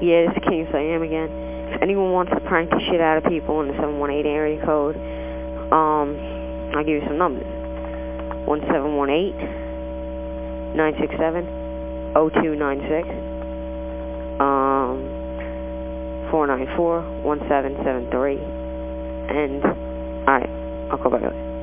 Yeah, this is King am again. If anyone wants to prank the shit out of people in the 718 area code, um, I'll give you some numbers. 1718 967 0296 um 494 1773 and alright, I'll call back later.